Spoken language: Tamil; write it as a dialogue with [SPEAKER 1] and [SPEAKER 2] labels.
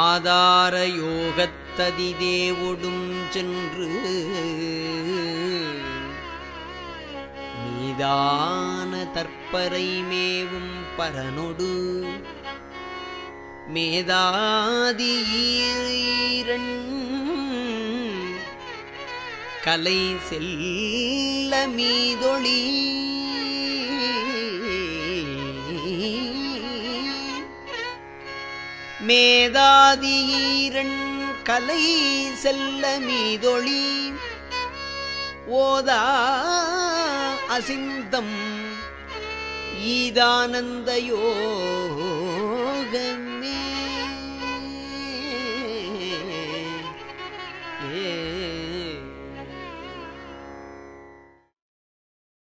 [SPEAKER 1] ஆதார யோகத்ததிதேவொடும் சென்று நீதான தற்பரை மேவும் பரனொடு மேதாதீரன் கலை செல்ல மீதொழி மேதாதீரன் கலை செல்ல மீதொழி ஓதா அசிந்தம் ஈதானந்த யோகமே ஏ